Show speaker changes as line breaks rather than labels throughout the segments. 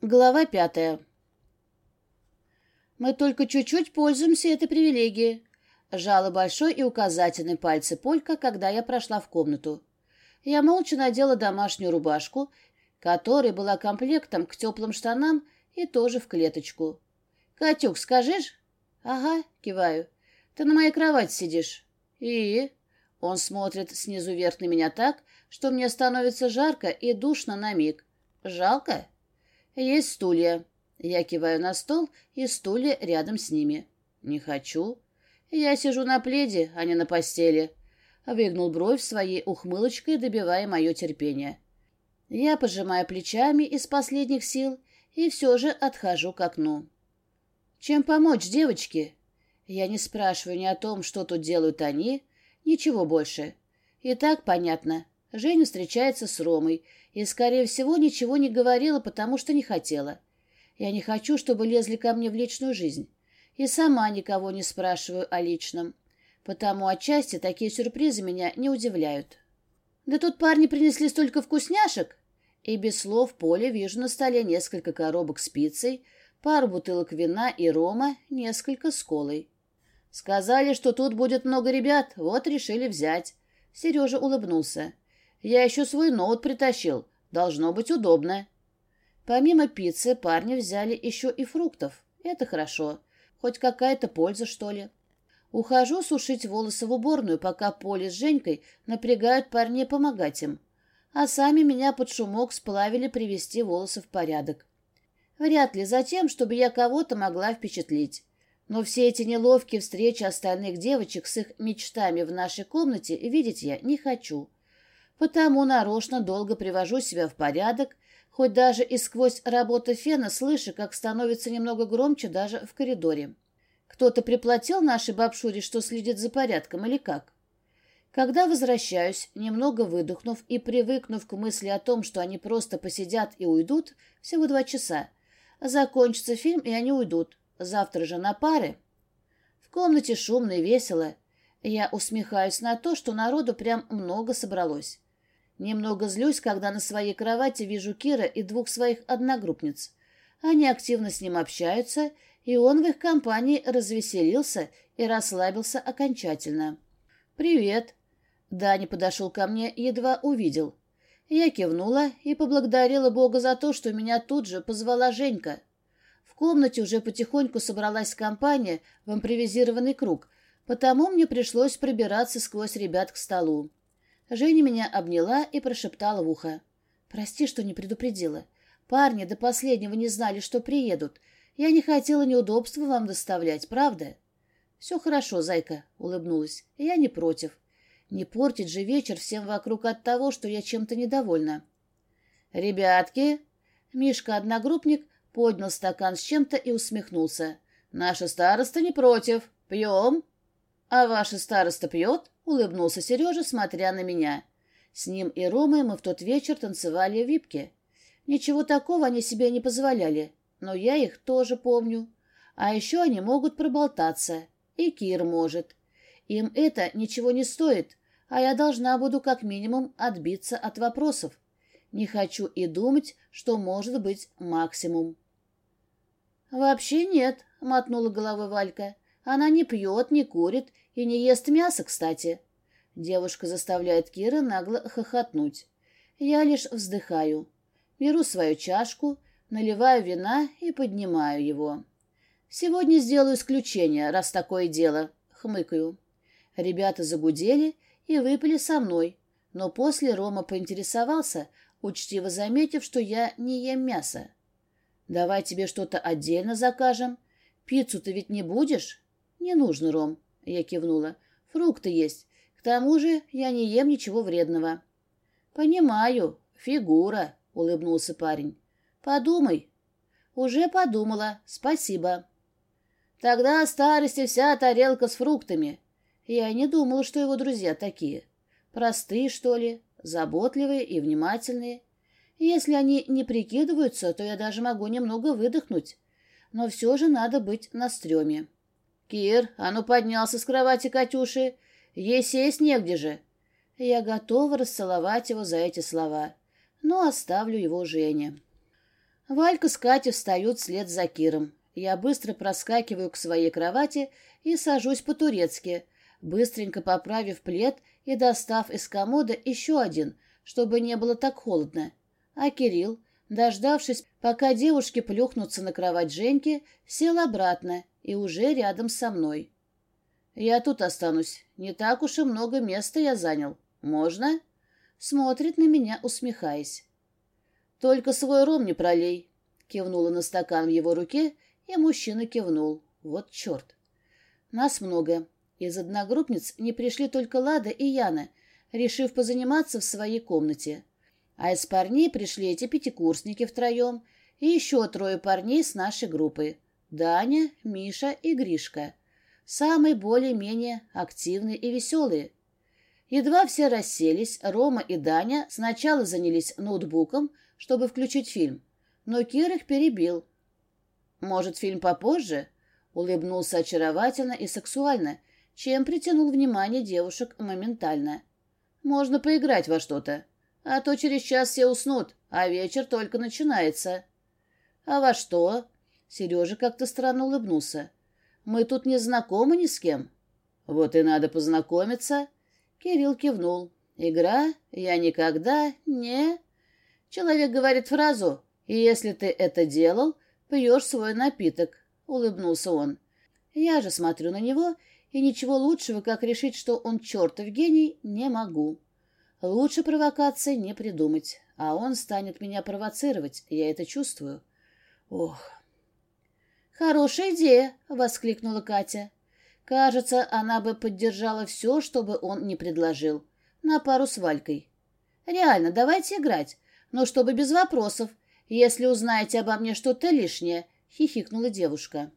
Глава пятая. Мы только чуть-чуть пользуемся этой привилегией. Жала большой и указательный пальцы Полька, когда я прошла в комнату. Я молча надела домашнюю рубашку, которая была комплектом к теплым штанам и тоже в клеточку. «Катюк, скажешь?» «Ага», — киваю. «Ты на моей кровати сидишь». «И?» Он смотрит снизу вверх на меня так, что мне становится жарко и душно на миг. «Жалко?» «Есть стулья». Я киваю на стол, и стулья рядом с ними. «Не хочу». «Я сижу на пледе, а не на постели». Выгнул бровь своей ухмылочкой, добивая мое терпение. Я пожимаю плечами из последних сил и все же отхожу к окну. «Чем помочь, девочки?» Я не спрашиваю ни о том, что тут делают они, ничего больше. И так понятно. Женя встречается с Ромой, и, скорее всего, ничего не говорила, потому что не хотела. Я не хочу, чтобы лезли ко мне в личную жизнь. И сама никого не спрашиваю о личном. Потому отчасти такие сюрпризы меня не удивляют. Да тут парни принесли столько вкусняшек. И без слов Поля вижу на столе несколько коробок с пиццей, пару бутылок вина и рома, несколько с колой. Сказали, что тут будет много ребят, вот решили взять. Сережа улыбнулся. Я еще свой ноут притащил. Должно быть удобно. Помимо пиццы парни взяли еще и фруктов. Это хорошо. Хоть какая-то польза, что ли. Ухожу сушить волосы в уборную, пока Поля с Женькой напрягают парней помогать им. А сами меня под шумок сплавили привести волосы в порядок. Вряд ли за тем, чтобы я кого-то могла впечатлить. Но все эти неловкие встречи остальных девочек с их мечтами в нашей комнате видеть я не хочу. Потому нарочно долго привожу себя в порядок, хоть даже и сквозь работу фена слышу, как становится немного громче даже в коридоре. Кто-то приплатил нашей бабшуре, что следит за порядком, или как? Когда возвращаюсь, немного выдохнув и привыкнув к мысли о том, что они просто посидят и уйдут, всего два часа, закончится фильм, и они уйдут. Завтра же на пары. В комнате шумно и весело. Я усмехаюсь на то, что народу прям много собралось. Немного злюсь, когда на своей кровати вижу Кира и двух своих одногруппниц. Они активно с ним общаются, и он в их компании развеселился и расслабился окончательно. «Привет!» Дани подошел ко мне, едва увидел. Я кивнула и поблагодарила Бога за то, что меня тут же позвала Женька. В комнате уже потихоньку собралась компания в импровизированный круг, потому мне пришлось пробираться сквозь ребят к столу. Женя меня обняла и прошептала в ухо. «Прости, что не предупредила. Парни до последнего не знали, что приедут. Я не хотела неудобства вам доставлять, правда?» «Все хорошо, зайка», — улыбнулась. «Я не против. Не портить же вечер всем вокруг от того, что я чем-то недовольна». «Ребятки!» Мишка-одногруппник поднял стакан с чем-то и усмехнулся. «Наша староста не против. Пьем?» «А ваша староста пьет?» — улыбнулся Сережа, смотря на меня. С ним и Ромой мы в тот вечер танцевали в випке. Ничего такого они себе не позволяли, но я их тоже помню. А еще они могут проболтаться. И Кир может. Им это ничего не стоит, а я должна буду как минимум отбиться от вопросов. Не хочу и думать, что может быть максимум. «Вообще нет», — мотнула головой Валька. Она не пьет, не курит и не ест мясо, кстати. Девушка заставляет Кира нагло хохотнуть. Я лишь вздыхаю. Беру свою чашку, наливаю вина и поднимаю его. Сегодня сделаю исключение, раз такое дело. Хмыкаю. Ребята загудели и выпили со мной, но после Рома поинтересовался, учтиво заметив, что я не ем мясо. «Давай тебе что-то отдельно закажем. Пиццу ты ведь не будешь?» «Не нужно, Ром», — я кивнула. «Фрукты есть. К тому же я не ем ничего вредного». «Понимаю. Фигура», — улыбнулся парень. «Подумай». «Уже подумала. Спасибо». «Тогда старости вся тарелка с фруктами». Я не думала, что его друзья такие. Простые, что ли, заботливые и внимательные. Если они не прикидываются, то я даже могу немного выдохнуть. Но все же надо быть на стреме. «Кир, а ну поднялся с кровати Катюши. Ей сесть негде же». Я готова расцеловать его за эти слова, но оставлю его Жене. Валька с Катей встают вслед за Киром. Я быстро проскакиваю к своей кровати и сажусь по-турецки, быстренько поправив плед и достав из комода еще один, чтобы не было так холодно. А Кирилл, дождавшись, пока девушки плюхнутся на кровать Женьки, сел обратно и уже рядом со мной. «Я тут останусь. Не так уж и много места я занял. Можно?» Смотрит на меня, усмехаясь. «Только свой ром не пролей», — кивнула на стакан в его руке, и мужчина кивнул. «Вот черт!» «Нас много. Из одногруппниц не пришли только Лада и Яна, решив позаниматься в своей комнате. А из парней пришли эти пятикурсники втроем и еще трое парней с нашей группы. Даня, Миша и Гришка. Самые более-менее активные и веселые. Едва все расселись, Рома и Даня сначала занялись ноутбуком, чтобы включить фильм, но Кир их перебил. «Может, фильм попозже?» — улыбнулся очаровательно и сексуально, чем притянул внимание девушек моментально. «Можно поиграть во что-то, а то через час все уснут, а вечер только начинается». «А во что?» — Сережа как-то странно улыбнулся. «Мы тут не знакомы ни с кем». «Вот и надо познакомиться». Кирилл кивнул. «Игра? Я никогда не...» Человек говорит фразу, и если ты это делал, пьешь свой напиток, — улыбнулся он. Я же смотрю на него, и ничего лучшего, как решить, что он чертов гений, не могу. Лучше провокации не придумать, а он станет меня провоцировать, я это чувствую. Ох. «Хорошая идея!» — воскликнула Катя. Кажется, она бы поддержала все, чтобы он не предложил. На пару с Валькой. «Реально, давайте играть но чтобы без вопросов, если узнаете обо мне что-то лишнее», — хихикнула девушка.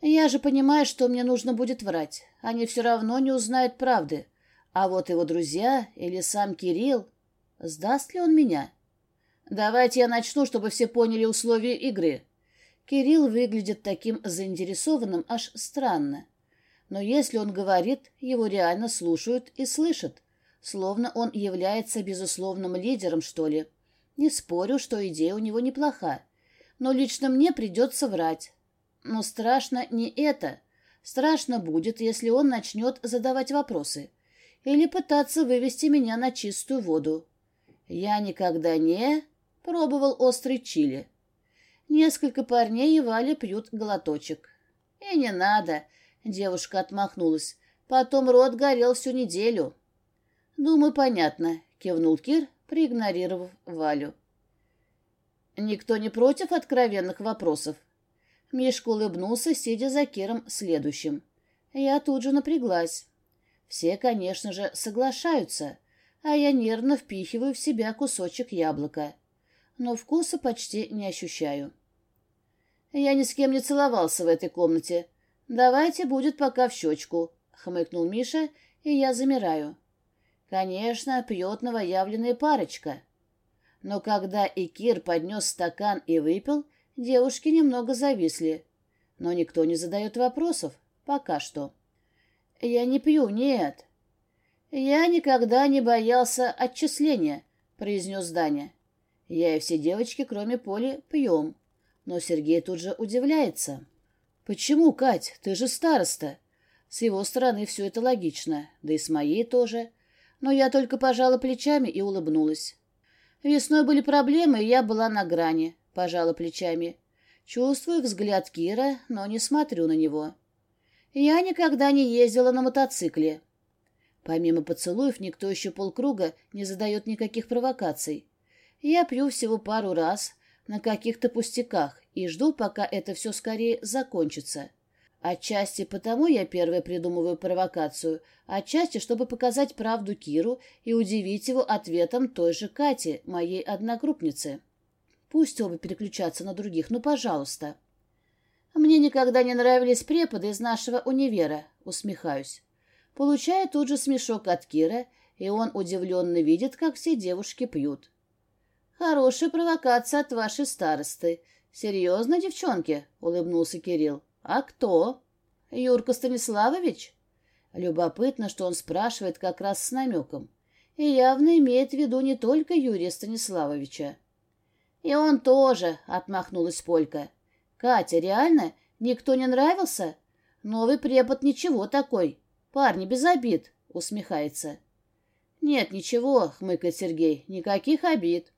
«Я же понимаю, что мне нужно будет врать. Они все равно не узнают правды. А вот его друзья или сам Кирилл... Сдаст ли он меня?» «Давайте я начну, чтобы все поняли условия игры». Кирилл выглядит таким заинтересованным, аж странно. Но если он говорит, его реально слушают и слышат, словно он является безусловным лидером, что ли. Не спорю, что идея у него неплоха, но лично мне придется врать. Но страшно не это. Страшно будет, если он начнет задавать вопросы или пытаться вывести меня на чистую воду. Я никогда не пробовал острый чили. Несколько парней и Валя пьют глоточек. И не надо, девушка отмахнулась. Потом рот горел всю неделю. Думаю, понятно, кивнул Кир, проигнорировав Валю. «Никто не против откровенных вопросов?» Мишка улыбнулся, сидя за Киром следующим. Я тут же напряглась. Все, конечно же, соглашаются, а я нервно впихиваю в себя кусочек яблока. Но вкуса почти не ощущаю. «Я ни с кем не целовался в этой комнате. Давайте будет пока в щечку», — хмыкнул Миша, и я замираю. Конечно, пьет новоявленная парочка. Но когда Икир поднес стакан и выпил, девушки немного зависли. Но никто не задает вопросов. Пока что. «Я не пью, нет». «Я никогда не боялся отчисления», — произнес Даня. «Я и все девочки, кроме Поли, пьем». Но Сергей тут же удивляется. «Почему, Кать? Ты же староста». С его стороны все это логично, да и с моей тоже но я только пожала плечами и улыбнулась. Весной были проблемы, и я была на грани, пожала плечами. Чувствую взгляд Кира, но не смотрю на него. Я никогда не ездила на мотоцикле. Помимо поцелуев, никто еще полкруга не задает никаких провокаций. Я пью всего пару раз, на каких-то пустяках, и жду, пока это все скорее закончится. Отчасти потому я первая придумываю провокацию, отчасти, чтобы показать правду Киру и удивить его ответом той же Кати, моей одногруппницы. Пусть оба переключатся на других, ну, пожалуйста. Мне никогда не нравились преподы из нашего универа, усмехаюсь. Получаю тут же смешок от Кира, и он удивленно видит, как все девушки пьют. Хорошая провокация от вашей старосты. Серьезно, девчонки? — улыбнулся Кирилл. «А кто?» «Юрка Станиславович?» Любопытно, что он спрашивает как раз с намеком. И явно имеет в виду не только Юрия Станиславовича. «И он тоже», — отмахнулась Полька. «Катя, реально? Никто не нравился? Новый препод ничего такой. Парни без обид», — усмехается. «Нет, ничего», — хмыкает Сергей, — «никаких обид».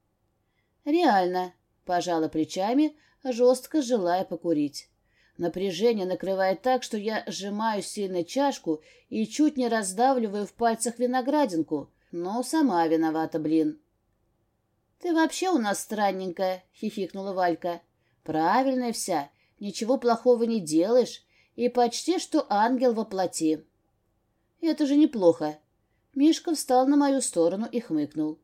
«Реально», — пожала плечами, жестко желая покурить. Напряжение накрывает так, что я сжимаю сильно чашку и чуть не раздавливаю в пальцах виноградинку, но сама виновата, блин. «Ты вообще у нас странненькая», — хихикнула Валька. «Правильная вся, ничего плохого не делаешь, и почти что ангел во плоти». «Это же неплохо». Мишка встал на мою сторону и хмыкнул.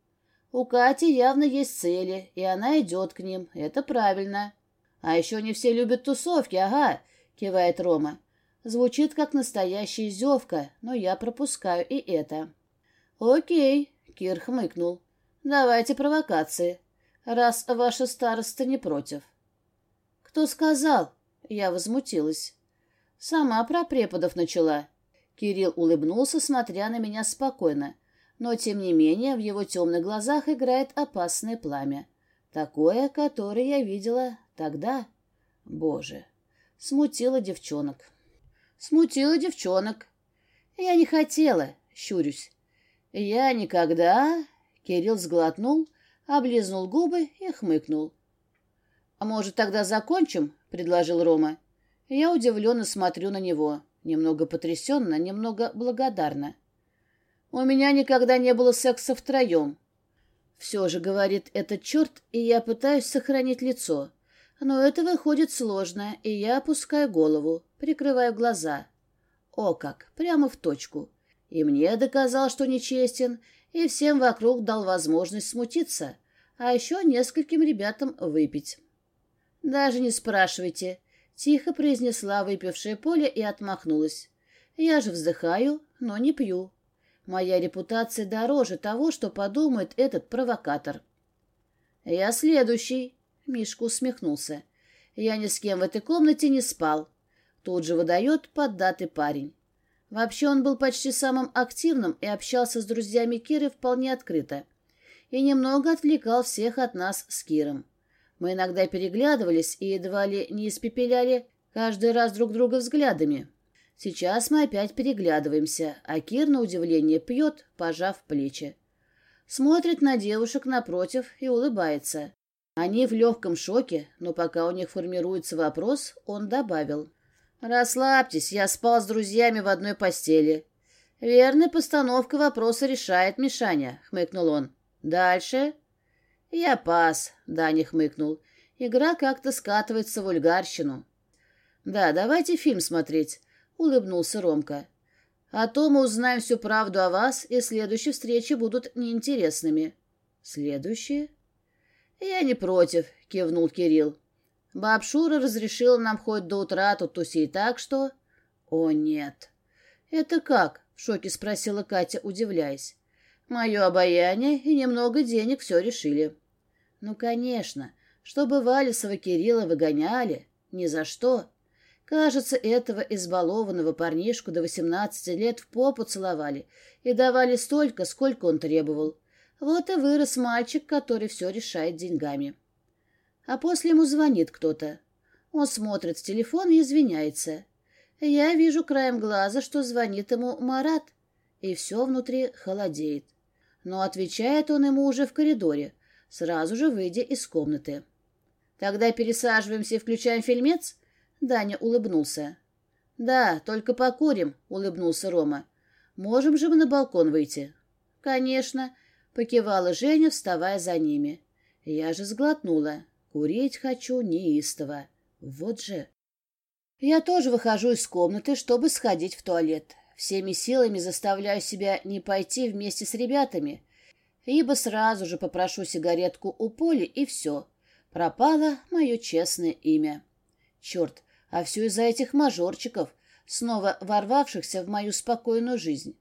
«У Кати явно есть цели, и она идет к ним. Это правильно». «А еще не все любят тусовки, ага», — кивает Рома. Звучит как настоящая издевка, но я пропускаю и это. «Окей», — Кир хмыкнул. «Давайте провокации, раз ваша староста не против». «Кто сказал?» — я возмутилась. «Сама про преподов начала». Кирилл улыбнулся, смотря на меня спокойно, но, тем не менее, в его темных глазах играет опасное пламя. Такое, которое я видела тогда. Боже, смутила девчонок. Смутила девчонок. Я не хотела, щурюсь. Я никогда... Кирилл сглотнул, облизнул губы и хмыкнул. «А может, тогда закончим?» — предложил Рома. Я удивленно смотрю на него, немного потрясенно, немного благодарна. «У меня никогда не было секса втроем», все же, говорит этот черт, и я пытаюсь сохранить лицо. Но это выходит сложно, и я опускаю голову, прикрываю глаза. О как, прямо в точку. И мне доказал, что нечестен, и всем вокруг дал возможность смутиться, а еще нескольким ребятам выпить. «Даже не спрашивайте», — тихо произнесла выпившая Поля и отмахнулась. «Я же вздыхаю, но не пью. Моя репутация дороже того, что подумает этот провокатор. «Я следующий», — Мишка усмехнулся. «Я ни с кем в этой комнате не спал». Тут же выдает поддатый парень. Вообще он был почти самым активным и общался с друзьями Киры вполне открыто. И немного отвлекал всех от нас с Киром. Мы иногда переглядывались и едва ли не испепеляли каждый раз друг друга взглядами. Сейчас мы опять переглядываемся, а Кир, на удивление, пьет, пожав плечи. Смотрит на девушек напротив и улыбается. Они в легком шоке, но пока у них формируется вопрос, он добавил. «Расслабьтесь, я спал с друзьями в одной постели». «Верная постановка вопроса решает Мишаня», — хмыкнул он. «Дальше?» «Я пас», — Даня хмыкнул. «Игра как-то скатывается в вульгарщину». «Да, давайте фильм смотреть. — улыбнулся Ромка. «А то мы узнаем всю правду о вас, и следующие встречи будут неинтересными». «Следующие?» «Я не против», — кивнул Кирилл. «Бабшура разрешила нам хоть до утра тут тусить, так что...» «О, нет». «Это как?» — в шоке спросила Катя, удивляясь. «Мое обаяние и немного денег все решили». «Ну, конечно. Чтобы Валисова Кирилла выгоняли? Ни за что. Кажется, этого избалованного парнишку до восемнадцати лет в попу целовали и давали столько, сколько он требовал. Вот и вырос мальчик, который все решает деньгами. А после ему звонит кто-то. Он смотрит в телефон и извиняется. Я вижу краем глаза, что звонит ему Марат, и все внутри холодеет. Но отвечает он ему уже в коридоре, сразу же выйдя из комнаты. «Тогда пересаживаемся и включаем фильмец?» Даня улыбнулся. «Да, только покурим», — улыбнулся Рома. «Можем же мы на балкон выйти?» «Конечно», — покивала Женя, вставая за ними. Я же сглотнула. Курить хочу неистово. Вот же. Я тоже выхожу из комнаты, чтобы сходить в туалет. Всеми силами заставляю себя не пойти вместе с ребятами, ибо сразу же попрошу сигаретку у Поли, и все. Пропало мое честное имя. Черт, а все из-за этих мажорчиков, снова ворвавшихся в мою спокойную жизнь.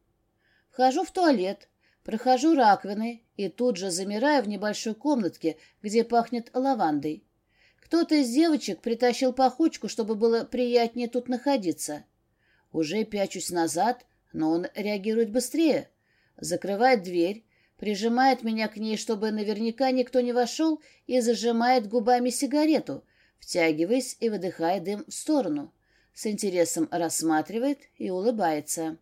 Вхожу в туалет, прохожу раковины и тут же замираю в небольшой комнатке, где пахнет лавандой. Кто-то из девочек притащил пахучку, чтобы было приятнее тут находиться. Уже пячусь назад, но он реагирует быстрее. Закрывает дверь, прижимает меня к ней, чтобы наверняка никто не вошел, и зажимает губами сигарету, втягиваясь и выдыхая дым в сторону. С интересом рассматривает и улыбается.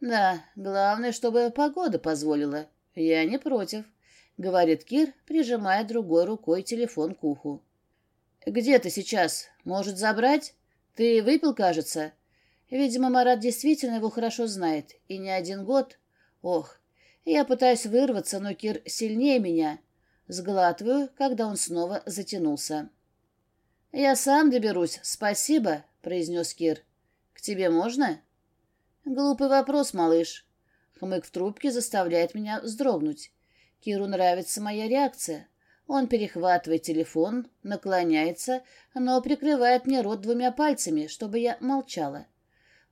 «Да, главное, чтобы погода позволила. Я не против», — говорит Кир, прижимая другой рукой телефон к уху. «Где ты сейчас? Может, забрать? Ты выпил, кажется?» Видимо, Марат действительно его хорошо знает, и не один год. Ох, я пытаюсь вырваться, но Кир сильнее меня. Сглатываю, когда он снова затянулся. «Я сам доберусь, спасибо», — произнес Кир. «К тебе можно?» «Глупый вопрос, малыш». Хмык в трубке заставляет меня вздрогнуть. Киру нравится моя реакция. Он перехватывает телефон, наклоняется, но прикрывает мне рот двумя пальцами, чтобы я молчала.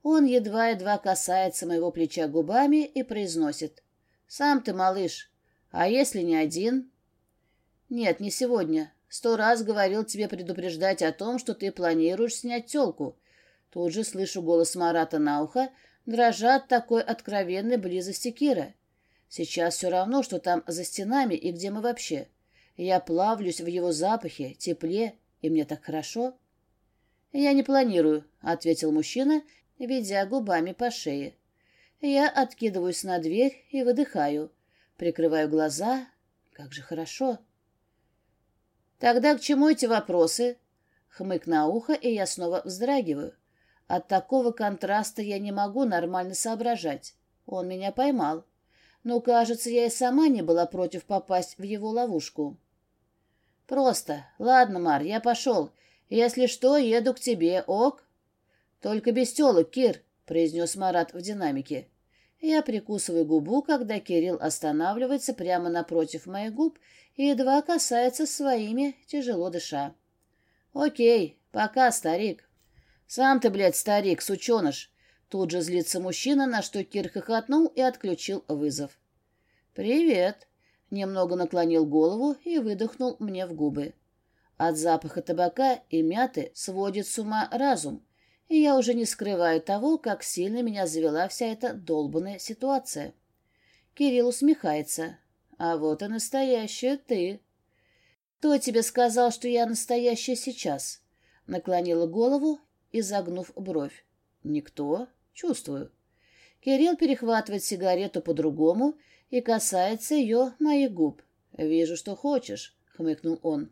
Он едва-едва касается моего плеча губами и произносит. «Сам ты, малыш. А если не один?» «Нет, не сегодня. Сто раз говорил тебе предупреждать о том, что ты планируешь снять телку». Тут же слышу голос Марата на ухо, дрожа от такой откровенной близости Кира. Сейчас все равно, что там за стенами и где мы вообще. Я плавлюсь в его запахе, тепле, и мне так хорошо. «Я не планирую», — ответил мужчина ведя губами по шее. Я откидываюсь на дверь и выдыхаю, прикрываю глаза. Как же хорошо. Тогда к чему эти вопросы? Хмык на ухо, и я снова вздрагиваю. От такого контраста я не могу нормально соображать. Он меня поймал. Но, кажется, я и сама не была против попасть в его ловушку. Просто. Ладно, Мар, я пошел. Если что, еду к тебе, ок? «Только без телок, Кир», — произнес Марат в динамике. Я прикусываю губу, когда Кирилл останавливается прямо напротив моих губ и едва касается своими, тяжело дыша. «Окей, пока, старик». «Сам ты, блядь, старик, сученыш!» Тут же злится мужчина, на что Кир хохотнул и отключил вызов. «Привет!» Немного наклонил голову и выдохнул мне в губы. От запаха табака и мяты сводит с ума разум, и я уже не скрываю того, как сильно меня завела вся эта долбанная ситуация. Кирилл усмехается. «А вот и настоящая ты». «Кто тебе сказал, что я настоящая сейчас?» Наклонила голову и загнув бровь. «Никто. Чувствую». Кирилл перехватывает сигарету по-другому и касается ее моих губ. «Вижу, что хочешь», — хмыкнул он.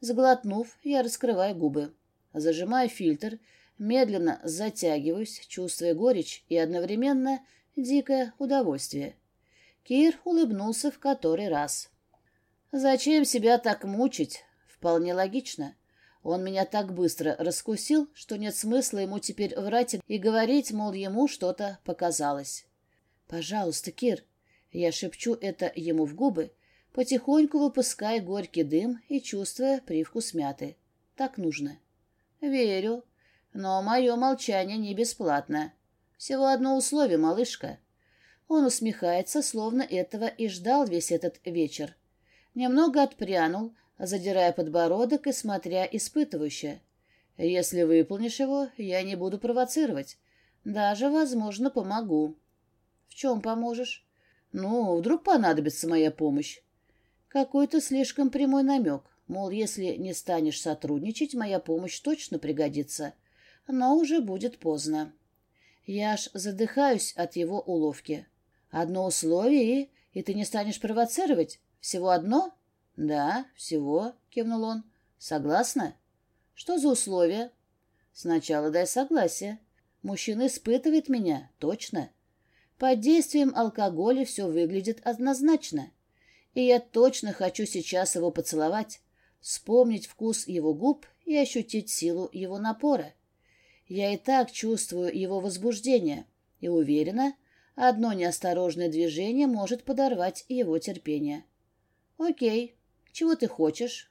Сглотнув, я раскрываю губы. Зажимаю фильтр Медленно затягиваюсь, чувствуя горечь и одновременно дикое удовольствие. Кир улыбнулся в который раз. «Зачем себя так мучить? Вполне логично. Он меня так быстро раскусил, что нет смысла ему теперь врать и говорить, мол, ему что-то показалось. «Пожалуйста, Кир!» Я шепчу это ему в губы, потихоньку выпуская горький дым и чувствуя привкус мяты. Так нужно. «Верю», но мое молчание не бесплатно. Всего одно условие, малышка. Он усмехается, словно этого и ждал весь этот вечер. Немного отпрянул, задирая подбородок и смотря испытывающе. Если выполнишь его, я не буду провоцировать. Даже, возможно, помогу. В чем поможешь? Ну, вдруг понадобится моя помощь. Какой-то слишком прямой намек. Мол, если не станешь сотрудничать, моя помощь точно пригодится но уже будет поздно. Я аж задыхаюсь от его уловки. Одно условие, и, ты не станешь провоцировать? Всего одно? Да, всего, кивнул он. Согласна? Что за условие? Сначала дай согласие. Мужчина испытывает меня, точно. Под действием алкоголя все выглядит однозначно. И я точно хочу сейчас его поцеловать, вспомнить вкус его губ и ощутить силу его напора. Я и так чувствую его возбуждение и уверена, одно неосторожное движение может подорвать его терпение. «Окей. Чего ты хочешь?»